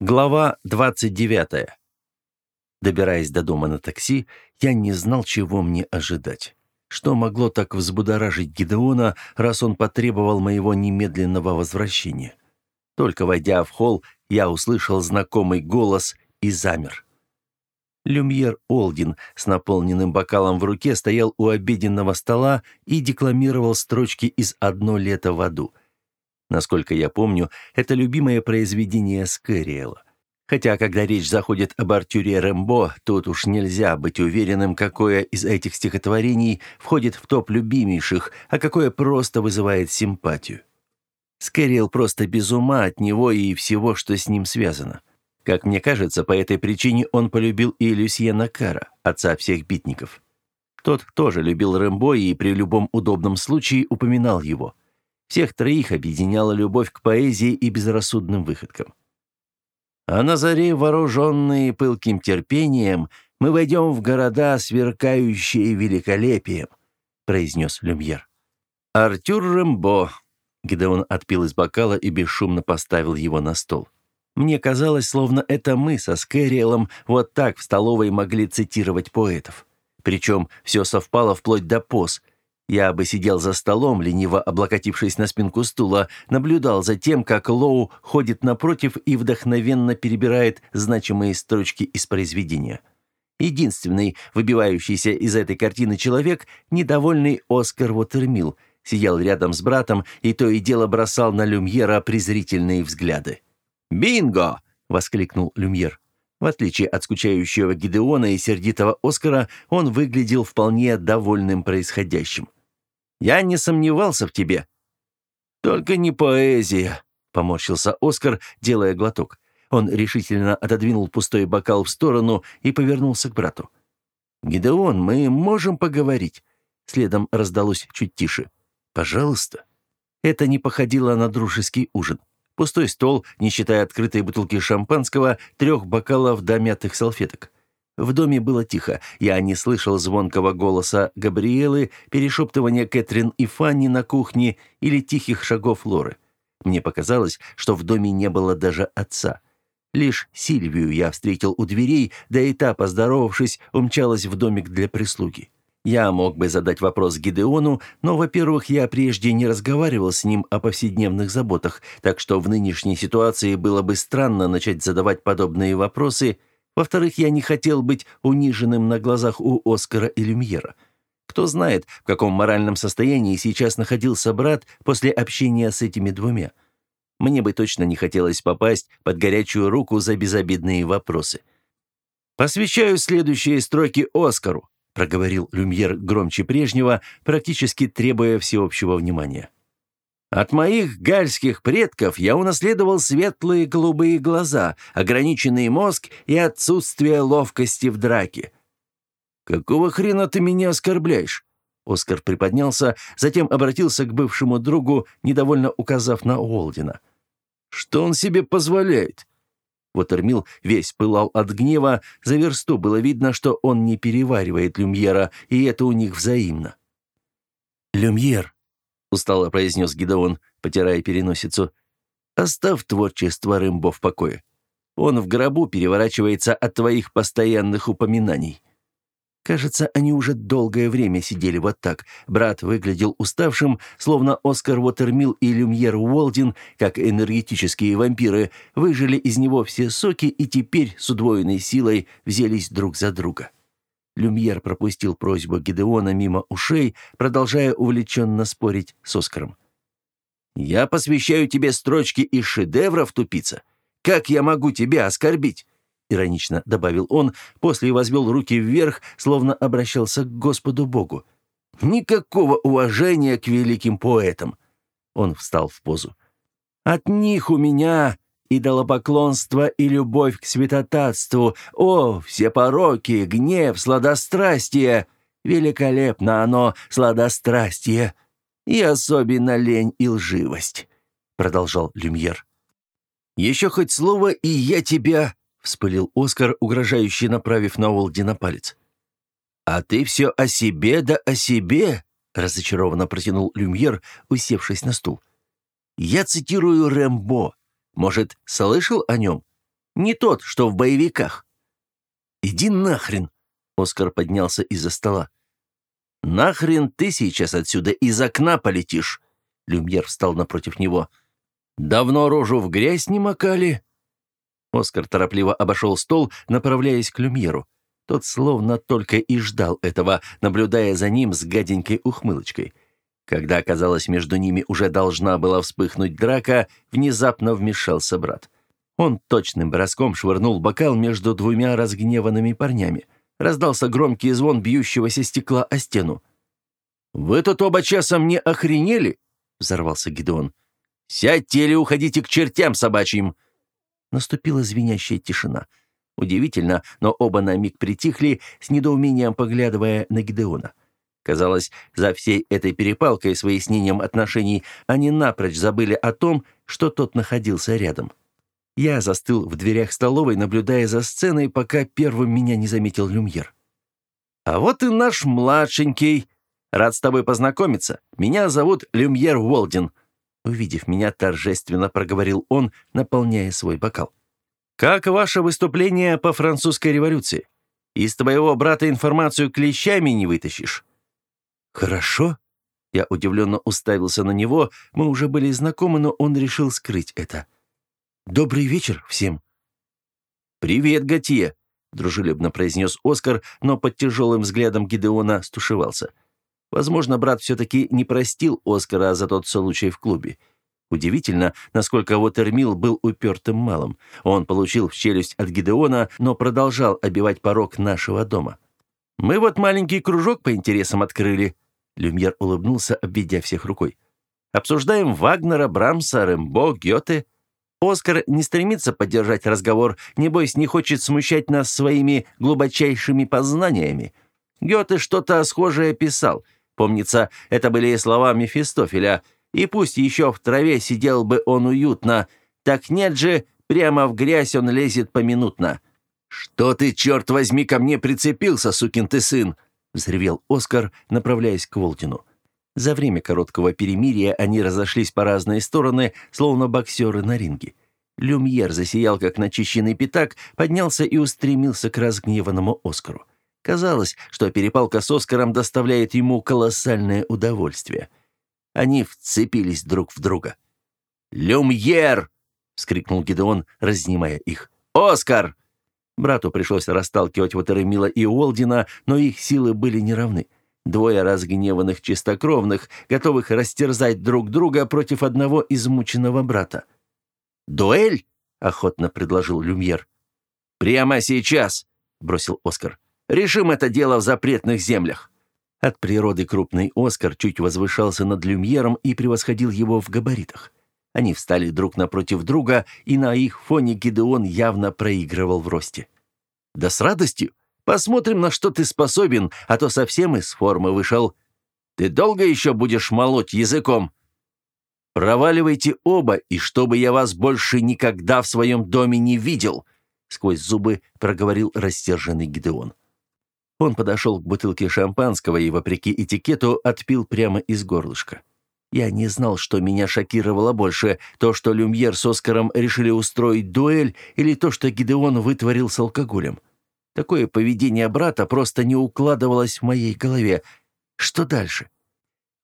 Глава 29. Добираясь до дома на такси, я не знал, чего мне ожидать. Что могло так взбудоражить Гидеона, раз он потребовал моего немедленного возвращения? Только войдя в холл, я услышал знакомый голос и замер. Люмьер Олдин с наполненным бокалом в руке стоял у обеденного стола и декламировал строчки из «Одно лето в аду», Насколько я помню, это любимое произведение Скэриэла. Хотя, когда речь заходит об Артюре Рэмбо, тут уж нельзя быть уверенным, какое из этих стихотворений входит в топ любимейших, а какое просто вызывает симпатию. Скэриэл просто без ума от него и всего, что с ним связано. Как мне кажется, по этой причине он полюбил и Люсьена Кара, отца всех битников. Тот тоже любил Рэмбо и при любом удобном случае упоминал его – всех троих объединяла любовь к поэзии и безрассудным выходкам. А на заре, вооруженные пылким терпением, мы войдем в города, сверкающие великолепием», — произнес Люмьер. «Артюр Рэмбо», — Гидеон отпил из бокала и бесшумно поставил его на стол. Мне казалось, словно это мы со Скэриэлом вот так в столовой могли цитировать поэтов. Причем все совпало вплоть до поз — я бы сидел за столом, лениво облокотившись на спинку стула, наблюдал за тем, как Лоу ходит напротив и вдохновенно перебирает значимые строчки из произведения. Единственный выбивающийся из этой картины человек, недовольный Оскар Уотермилл, сидел рядом с братом и то и дело бросал на Люмьера презрительные взгляды. «Бинго!» — воскликнул Люмьер. В отличие от скучающего Гидеона и сердитого Оскара, он выглядел вполне довольным происходящим. Я не сомневался в тебе». «Только не поэзия», — поморщился Оскар, делая глоток. Он решительно отодвинул пустой бокал в сторону и повернулся к брату. «Гидеон, мы можем поговорить?» Следом раздалось чуть тише. «Пожалуйста». Это не походило на дружеский ужин. Пустой стол, не считая открытой бутылки шампанского, трех бокалов до мятых салфеток. В доме было тихо. Я не слышал звонкого голоса Габриэлы, перешептывания Кэтрин и Фанни на кухне или тихих шагов Лоры. Мне показалось, что в доме не было даже отца. Лишь Сильвию я встретил у дверей, да и та, поздоровавшись, умчалась в домик для прислуги. Я мог бы задать вопрос Гидеону, но, во-первых, я прежде не разговаривал с ним о повседневных заботах, так что в нынешней ситуации было бы странно начать задавать подобные вопросы – во-вторых, я не хотел быть униженным на глазах у Оскара и Люмьера. Кто знает, в каком моральном состоянии сейчас находился брат после общения с этими двумя. Мне бы точно не хотелось попасть под горячую руку за безобидные вопросы. «Посвящаю следующие строки Оскару», — проговорил Люмьер громче прежнего, практически требуя всеобщего внимания. От моих гальских предков я унаследовал светлые голубые глаза, ограниченный мозг и отсутствие ловкости в драке. «Какого хрена ты меня оскорбляешь?» Оскар приподнялся, затем обратился к бывшему другу, недовольно указав на Уолдина. «Что он себе позволяет?» Уотермилл весь пылал от гнева, за версту было видно, что он не переваривает Люмьера, и это у них взаимно. «Люмьер», устало произнес Гидеон, потирая переносицу. «Оставь творчество Рымбо в покое. Он в гробу переворачивается от твоих постоянных упоминаний». Кажется, они уже долгое время сидели вот так. Брат выглядел уставшим, словно Оскар Уотермилл и Люмьер Уолдин, как энергетические вампиры, выжили из него все соки и теперь с удвоенной силой взялись друг за друга. Люмьер пропустил просьбу Гидеона мимо ушей, продолжая увлеченно спорить с Оскаром. «Я посвящаю тебе строчки из шедевров, тупица. Как я могу тебя оскорбить?» Иронично добавил он, после возвел руки вверх, словно обращался к Господу Богу. «Никакого уважения к великим поэтам!» Он встал в позу. «От них у меня идолопоклонство и любовь к святотатству, о, все пороки, гнев, сладострастие! Великолепно оно, сладострастие! И особенно лень и лживость!» — продолжал Люмьер. «Еще хоть слово, и я тебя...» — вспылил Оскар, угрожающе направив на Олдина палец. «А ты все о себе да о себе!» — разочарованно протянул Люмьер, усевшись на стул. «Я цитирую Рэмбо. Может, слышал о нем? Не тот, что в боевиках». «Иди нахрен!» — Оскар поднялся из-за стола. «Нахрен ты сейчас отсюда из окна полетишь?» Люмьер встал напротив него. «Давно рожу в грязь не макали?» Оскар торопливо обошел стол, направляясь к Люмьеру. Тот словно только и ждал этого, наблюдая за ним с гаденькой ухмылочкой. Когда оказалось, между ними уже должна была вспыхнуть драка, внезапно вмешался брат. Он точным броском швырнул бокал между двумя разгневанными парнями. Раздался громкий звон бьющегося стекла о стену. «Вы тут оба часом не охренели?» — взорвался Гидеон. «Сядьте или уходите к чертям собачьим!» Наступила звенящая тишина. Удивительно, но оба на миг притихли, с недоумением поглядывая на Гидеона. Казалось, за всей этой перепалкой с выяснением отношений они напрочь забыли о том, что тот находился рядом. Я застыл в дверях столовой, наблюдая за сценой, пока первым меня не заметил Люмьер. «А вот и наш младшенький. Рад с тобой познакомиться. Меня зовут Люмьер Уолдин». Увидев меня, торжественно проговорил он, наполняя свой бокал. «Как ваше выступление по французской революции? Из твоего брата информацию клещами не вытащишь». «Хорошо». Я удивленно уставился на него. Мы уже были знакомы, но он решил скрыть это. Добрый вечер всем». «Привет, Готье», — дружелюбно произнес Оскар, но под тяжелым взглядом Гидеона стушевался. Возможно, брат все-таки не простил Оскара за тот случай в клубе. Удивительно, насколько Уотермилл был упертым малым. Он получил в челюсть от Гидеона, но продолжал обивать порог нашего дома. «Мы вот маленький кружок по интересам открыли», — Люмьер улыбнулся, обведя всех рукой. «Обсуждаем Вагнера, Брамса, Рэмбо, Гёте. Оскар не стремится поддержать разговор, небось не хочет смущать нас своими глубочайшими познаниями. Гёте что-то схожее писал. Помнится, это были слова Мефистофеля. И пусть еще в траве сидел бы он уютно, так нет же, прямо в грязь он лезет поминутно. «Что ты, черт возьми, ко мне прицепился, сукин ты сын?» — взревел Оскар, направляясь к Волтину. За время короткого перемирия они разошлись по разные стороны, словно боксеры на ринге. Люмьер засиял, как начищенный пятак, поднялся и устремился к разгневанному Оскару. Казалось, что перепалка с Оскаром доставляет ему колоссальное удовольствие. Они вцепились друг в друга. «Люмьер!» — вскрикнул Гидеон, разнимая их. «Оскар!» Брату пришлось расталкивать Ватеремила и Уолдина, но их силы были неравны. Двое разгневанных чистокровных, готовых растерзать друг друга против одного измученного брата. «Дуэль?» — охотно предложил Люмьер. «Прямо сейчас!» — бросил Оскар. «Решим это дело в запретных землях!» От природы крупный Оскар чуть возвышался над Люмьером и превосходил его в габаритах. Они встали друг напротив друга, и на их фоне Гидеон явно проигрывал в росте. «Да с радостью!» Посмотрим, на что ты способен, а то совсем из формы вышел. Ты долго еще будешь молоть языком? Проваливайте оба, и чтобы я вас больше никогда в своем доме не видел!» Сквозь зубы проговорил растерженный Гидеон. Он подошел к бутылке шампанского и, вопреки этикету, отпил прямо из горлышка. Я не знал, что меня шокировало больше, то, что Люмьер с Оскаром решили устроить дуэль, или то, что Гидеон вытворил с алкоголем. Такое поведение брата просто не укладывалось в моей голове. Что дальше?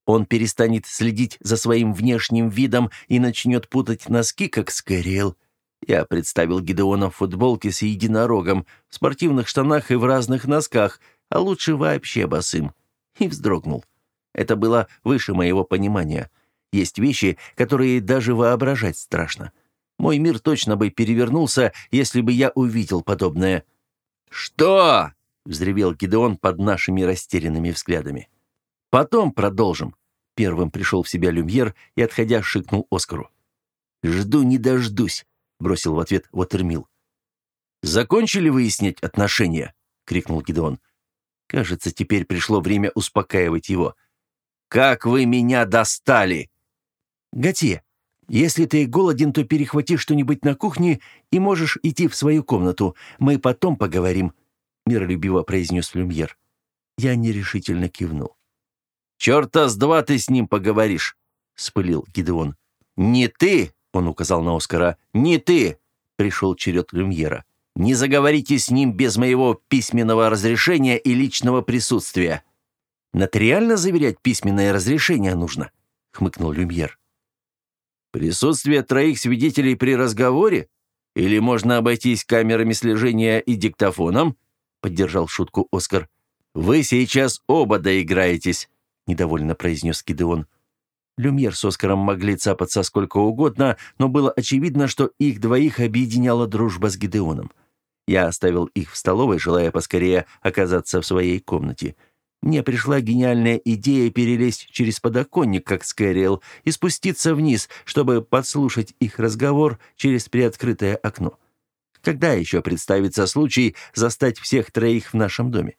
Он перестанет следить за своим внешним видом и начнет путать носки, как Скэриэл. Я представил Гидеона в футболке с единорогом, в спортивных штанах и в разных носках, а лучше вообще босым. И вздрогнул. Это было выше моего понимания. Есть вещи, которые даже воображать страшно. Мой мир точно бы перевернулся, если бы я увидел подобное. «Что?» — взревел Гидеон под нашими растерянными взглядами. «Потом продолжим». Первым пришел в себя Люмьер и, отходя, шикнул Оскару. «Жду не дождусь», — бросил в ответ Уотермилл. «Закончили выяснять отношения?» — крикнул Гидеон. Кажется, теперь пришло время успокаивать его. «Как вы меня достали!» «Готье, если ты голоден, то перехвати что-нибудь на кухне и можешь идти в свою комнату. Мы потом поговорим», — миролюбиво произнес Люмьер. Я нерешительно кивнул. «Черта с два ты с ним поговоришь», — спылил Гидеон. «Не ты», — он указал на Оскара, — «не ты. пришел черед Люмьера. «Не заговорите с ним без моего письменного разрешения и личного присутствия». «Нотариально заверять письменное разрешение нужно», — хмыкнул Люмьер. «Присутствие троих свидетелей при разговоре? Или можно обойтись камерами слежения и диктофоном?» — поддержал шутку Оскар. «Вы сейчас оба доиграетесь», — недовольно произнес Гидеон. Люмьер с Оскаром могли цапаться сколько угодно, но было очевидно, что их двоих объединяла дружба с Гидеоном. Я оставил их в столовой, желая поскорее оказаться в своей комнате. Мне пришла гениальная идея перелезть через подоконник, как Скэриэл, и спуститься вниз, чтобы подслушать их разговор через приоткрытое окно. Когда еще представится случай застать всех троих в нашем доме?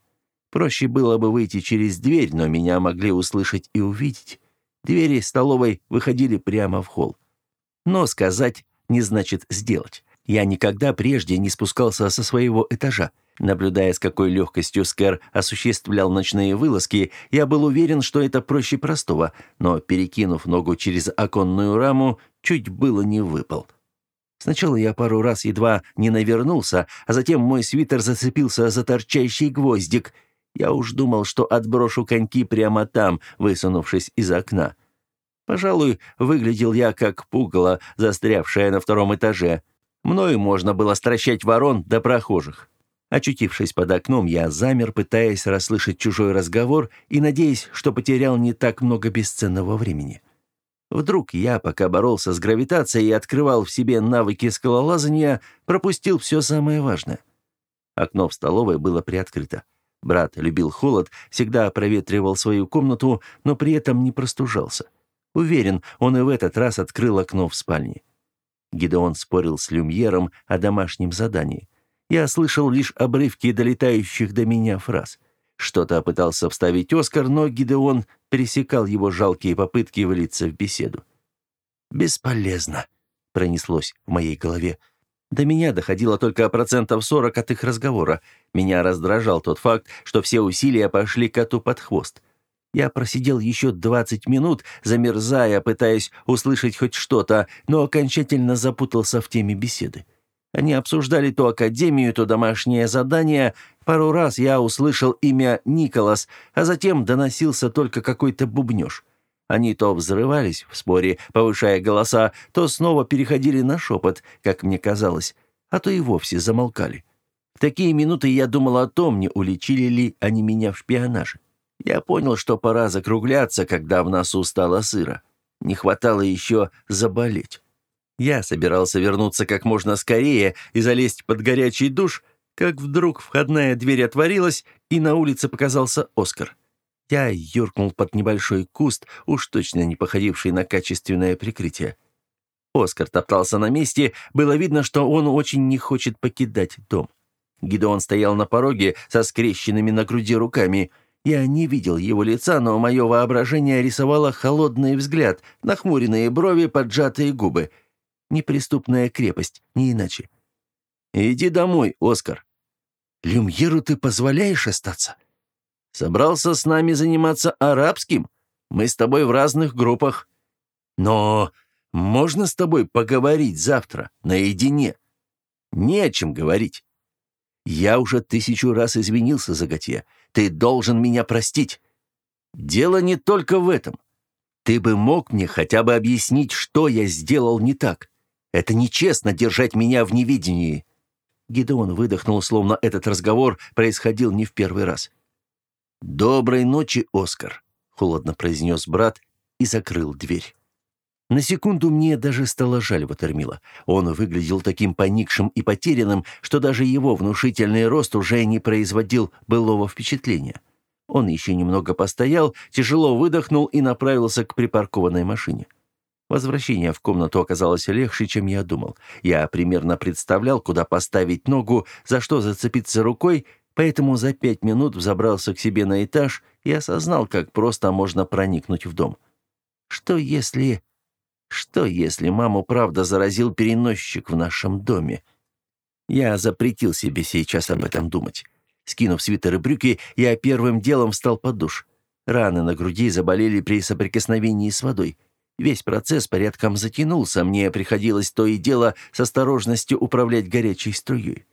Проще было бы выйти через дверь, но меня могли услышать и увидеть. Двери столовой выходили прямо в холл. Но сказать не значит сделать. Я никогда прежде не спускался со своего этажа. Наблюдая, с какой легкостью Скэр осуществлял ночные вылазки, я был уверен, что это проще простого, но, перекинув ногу через оконную раму, чуть было не выпал. Сначала я пару раз едва не навернулся, а затем мой свитер зацепился за торчащий гвоздик — я уж думал, что отброшу коньки прямо там, высунувшись из окна. Пожалуй, выглядел я как пугало, застрявшее на втором этаже. Мною можно было стращать ворон до прохожих. Очутившись под окном, я замер, пытаясь расслышать чужой разговор и надеясь, что потерял не так много бесценного времени. Вдруг я, пока боролся с гравитацией и открывал в себе навыки скалолазания, пропустил все самое важное. Окно в столовой было приоткрыто. Брат любил холод, всегда проветривал свою комнату, но при этом не простужался. Уверен, он и в этот раз открыл окно в спальне. Гидеон спорил с Люмьером о домашнем задании. Я слышал лишь обрывки долетающих до меня фраз. Что-то пытался вставить Оскар, но Гидеон пересекал его жалкие попытки влиться в беседу. «Бесполезно», — пронеслось в моей голове. До меня доходило только процентов 40 от их разговора. Меня раздражал тот факт, что все усилия пошли коту под хвост. Я просидел еще 20 минут, замерзая, пытаясь услышать хоть что-то, но окончательно запутался в теме беседы. Они обсуждали то академию, то домашнее задание. Пару раз я услышал имя Николас, а затем доносился только какой-то бубнёж. Они то взрывались в споре, повышая голоса, то снова переходили на шепот, как мне казалось, а то и вовсе замолкали. В такие минуты я думал о том, не уличили ли они меня в шпионаже. Я понял, что пора закругляться, когда в носу стало сыро. Не хватало еще заболеть. Я собирался вернуться как можно скорее и залезть под горячий душ, как вдруг входная дверь отворилась, и на улице показался Оскар. Я юркнул под небольшой куст, уж точно не походивший на качественное прикрытие. Оскар топтался на месте, было видно, что он очень не хочет покидать дом. Гидеон стоял на пороге со скрещенными на груди руками. Я не видел его лица, но мое воображение рисовало холодный взгляд, нахмуренные брови, поджатые губы. Неприступная крепость, не иначе. «Иди домой, Оскар». «Люмьеру ты позволяешь остаться?» Собрался с нами заниматься арабским? Мы с тобой в разных группах. Но можно с тобой поговорить завтра, наедине? Не о чем говорить. Я уже тысячу раз извинился за Готье. Ты должен меня простить. Дело не только в этом. Ты бы мог мне хотя бы объяснить, что я сделал не так. Это нечестно держать меня в невидении». Гидеон выдохнул, словно этот разговор происходил не в первый раз. «Доброй ночи, Оскар», — холодно произнес брат и закрыл дверь. На секунду мне даже стало жаль Ватермила. Он выглядел таким поникшим и потерянным, что даже его внушительный рост уже не производил былого впечатления. Он еще немного постоял, тяжело выдохнул и направился к припаркованной машине. Возвращение в комнату оказалось легче, чем я думал. Я примерно представлял, куда поставить ногу, за что зацепиться рукой, Поэтому за пять минут взобрался к себе на этаж и осознал, как просто можно проникнуть в дом. Что если... Что если маму правда заразил переносчик в нашем доме? Я запретил себе сейчас об этом думать. Скинув свитер и брюки, я первым делом встал под душ. Раны на груди заболели при соприкосновении с водой. Весь процесс порядком затянулся, мне приходилось то и дело с осторожностью управлять горячей струей.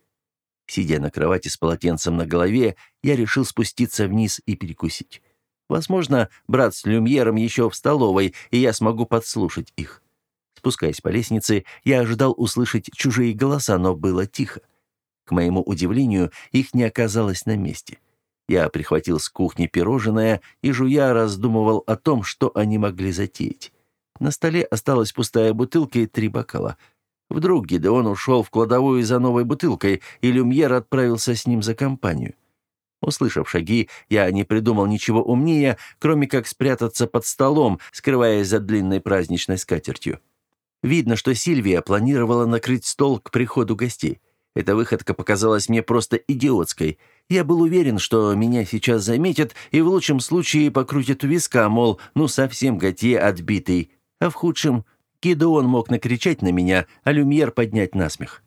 Сидя на кровати с полотенцем на голове, я решил спуститься вниз и перекусить. Возможно, брат с Люмьером еще в столовой, и я смогу подслушать их. Спускаясь по лестнице, я ожидал услышать чужие голоса, но было тихо. К моему удивлению, их не оказалось на месте. Я прихватил с кухни пирожное и, жуя, раздумывал о том, что они могли затеять. На столе осталась пустая бутылка и три бокала. Вдруг Гидеон ушел в кладовую за новой бутылкой, и Люмьер отправился с ним за компанию. Услышав шаги, я не придумал ничего умнее, кроме как спрятаться под столом, скрываясь за длинной праздничной скатертью. Видно, что Сильвия планировала накрыть стол к приходу гостей. Эта выходка показалась мне просто идиотской. Я был уверен, что меня сейчас заметят и в лучшем случае покрутят у виска, мол, ну совсем Готье отбитый. А в худшем Гидеон мог накричать на меня, а Люмьер поднять насмех.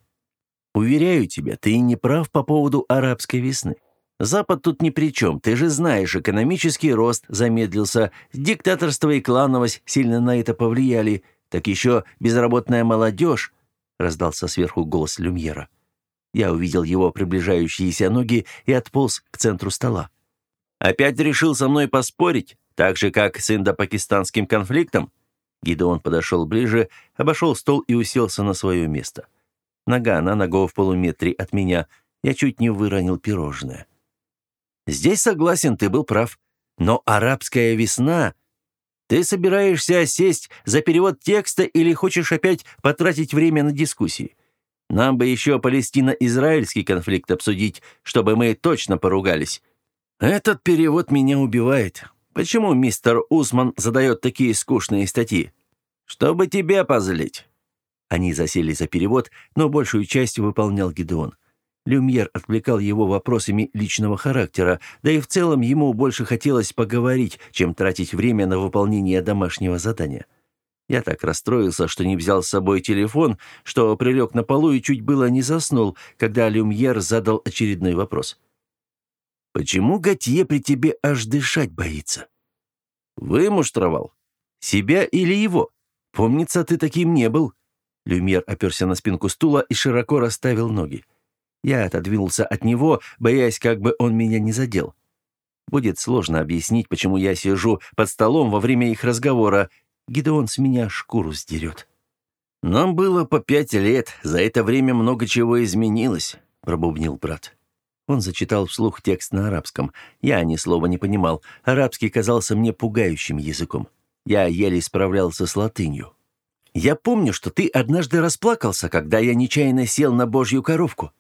«Уверяю тебя, ты не прав по поводу арабской весны. Запад тут ни при чем. Ты же знаешь, экономический рост замедлился, диктаторство и клановость сильно на это повлияли. Так еще безработная молодежь», — раздался сверху голос Люмьера. Я увидел его приближающиеся ноги и отполз к центру стола. «Опять решил со мной поспорить, так же, как с индопакистанским конфликтом?» Гидеон подошел ближе, обошел стол и уселся на свое место. Нога на ногу в полуметре от меня. Я чуть не выронил пирожное. «Здесь согласен, ты был прав. Но арабская весна...» Ты собираешься сесть за перевод текста или хочешь опять потратить время на дискуссии? Нам бы еще Палестино-Израильский конфликт обсудить, чтобы мы точно поругались. Этот перевод меня убивает. Почему мистер Усман задает такие скучные статьи? Чтобы тебя позлить». Они засели за перевод, но большую часть выполнял Гидеон. Люмьер отвлекал его вопросами личного характера, да и в целом ему больше хотелось поговорить, чем тратить время на выполнение домашнего задания. Я так расстроился, что не взял с собой телефон, что прилег на полу и чуть было не заснул, когда Люмьер задал очередной вопрос. «Почему Готье при тебе аж дышать боится?» «Вымуштровал. Себя или его? Помнится, ты таким не был». Люмьер оперся на спинку стула и широко расставил ноги. Я отодвинулся от него, боясь, как бы он меня не задел. Будет сложно объяснить, почему я сижу под столом во время их разговора, Гидеон с меня шкуру сдерет. «Нам было по пять лет, за это время много чего изменилось», — пробубнил брат. Он зачитал вслух текст на арабском. Я ни слова не понимал. Арабский казался мне пугающим языком. Я еле справлялся с латынью. «Я помню, что ты однажды расплакался, когда я нечаянно сел на божью коровку».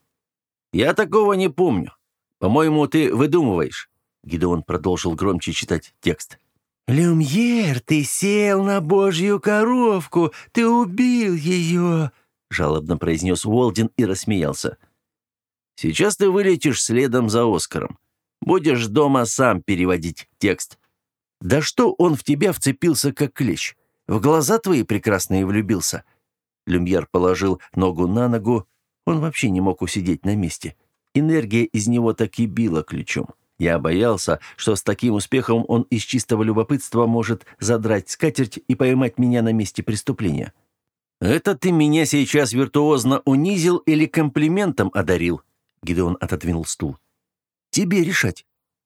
«Я такого не помню. По-моему, ты выдумываешь». Гидеон продолжил громче читать текст. «Люмьер, ты сел на божью коровку! Ты убил ее!» — жалобно произнес Уолдин и рассмеялся. «Сейчас ты вылетишь следом за Оскаром. Будешь дома сам переводить текст. Да что он в тебя вцепился, как клещ? В глаза твои прекрасные влюбился?» Люмьер положил ногу на ногу. Он вообще не мог усидеть на месте. Энергия из него так и била ключом. Я боялся, что с таким успехом он из чистого любопытства может задрать скатерть и поймать меня на месте преступления. «Это ты меня сейчас виртуозно унизил или комплиментом одарил?» Гидеон отодвинул стул. «Тебе решать.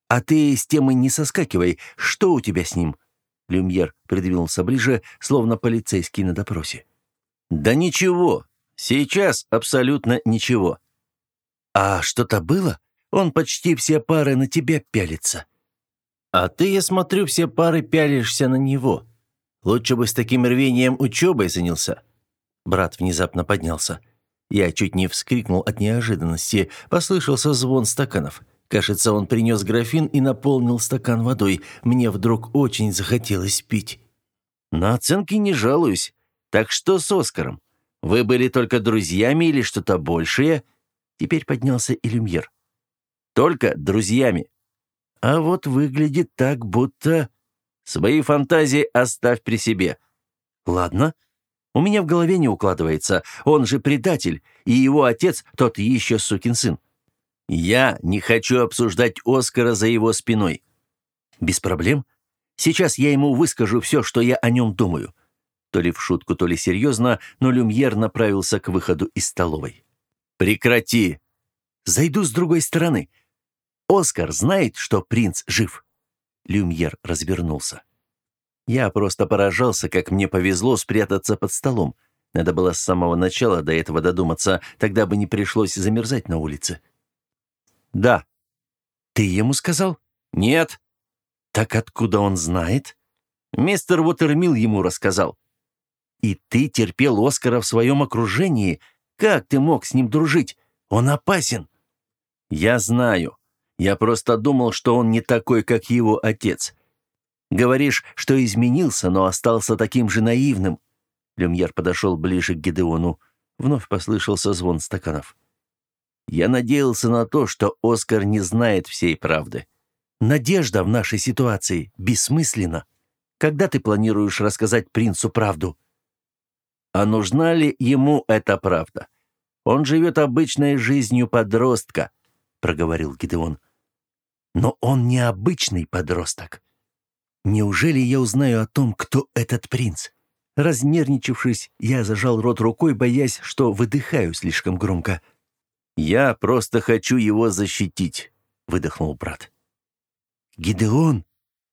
А ты с темы не соскакивай. Что у тебя с ним?» Люмьер придвинулся ближе, словно полицейский на допросе. «Да ничего. Сейчас абсолютно ничего». «А что-то было?» Он почти все пары на тебя пялится. А ты, я смотрю, все пары пялишься на него. Лучше бы с таким рвением учебой занялся». Брат внезапно поднялся. Я чуть не вскрикнул от неожиданности. Послышался звон стаканов. Кажется, он принес графин и наполнил стакан водой. Мне вдруг очень захотелось пить. На оценки не жалуюсь. Так что с Оскаром? Вы были только друзьями или что-то большее?» Теперь поднялся и Люмьер. Только друзьями. А вот выглядит так, будто... Свои фантазии оставь при себе. Ладно. У меня в голове не укладывается. Он же предатель, и его отец тот еще сукин сын. Я не хочу обсуждать Оскара за его спиной. Без проблем. Сейчас я ему выскажу все, что я о нем думаю. То ли в шутку, то ли серьезно, но Люмьер направился к выходу из столовой. «Прекрати! Зайду с другой стороны. Оскар знает, что принц жив». Люмьер развернулся. Я просто поражался, как мне повезло спрятаться под столом. Надо было с самого начала до этого додуматься, тогда бы не пришлось замерзать на улице. «Да». «Ты ему сказал?» «Нет». «Так откуда он знает?» «Мистер Уотермилл ему рассказал». «И ты терпел Оскара в своем окружении? Как ты мог с ним дружить? Он опасен». «Я знаю. Я просто думал, что он не такой, как его отец. Говоришь, что изменился, но остался таким же наивным». Люмьер подошел ближе к Гедеону. Вновь послышался звон стаканов. «Я надеялся на то, что Оскар не знает всей правды. Надежда в нашей ситуации бессмысленна. Когда ты планируешь рассказать принцу правду?» «А нужна ли ему эта правда? Он живет обычной жизнью подростка», — проговорил Гедеон. «Но он не обычный подросток. Неужели я узнаю о том, кто этот принц?» Разнервничавшись, я зажал рот рукой, боясь, что выдыхаю слишком громко. «Я просто хочу его защитить», — выдохнул брат. «Гидеон,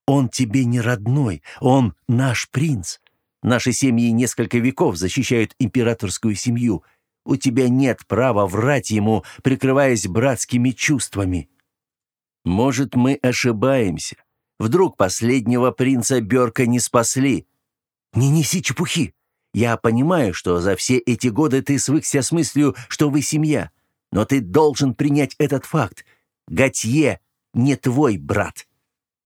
он тебе не родной, он наш принц. Наши семьи несколько веков защищают императорскую семью. У тебя нет права врать ему, прикрываясь братскими чувствами». «Может, мы ошибаемся. Вдруг последнего принца Бёрка не спасли?» «Не неси чепухи. Я понимаю, что за все эти годы ты свыкся с мыслью, что вы семья. Но ты должен принять этот факт. Готье не твой брат».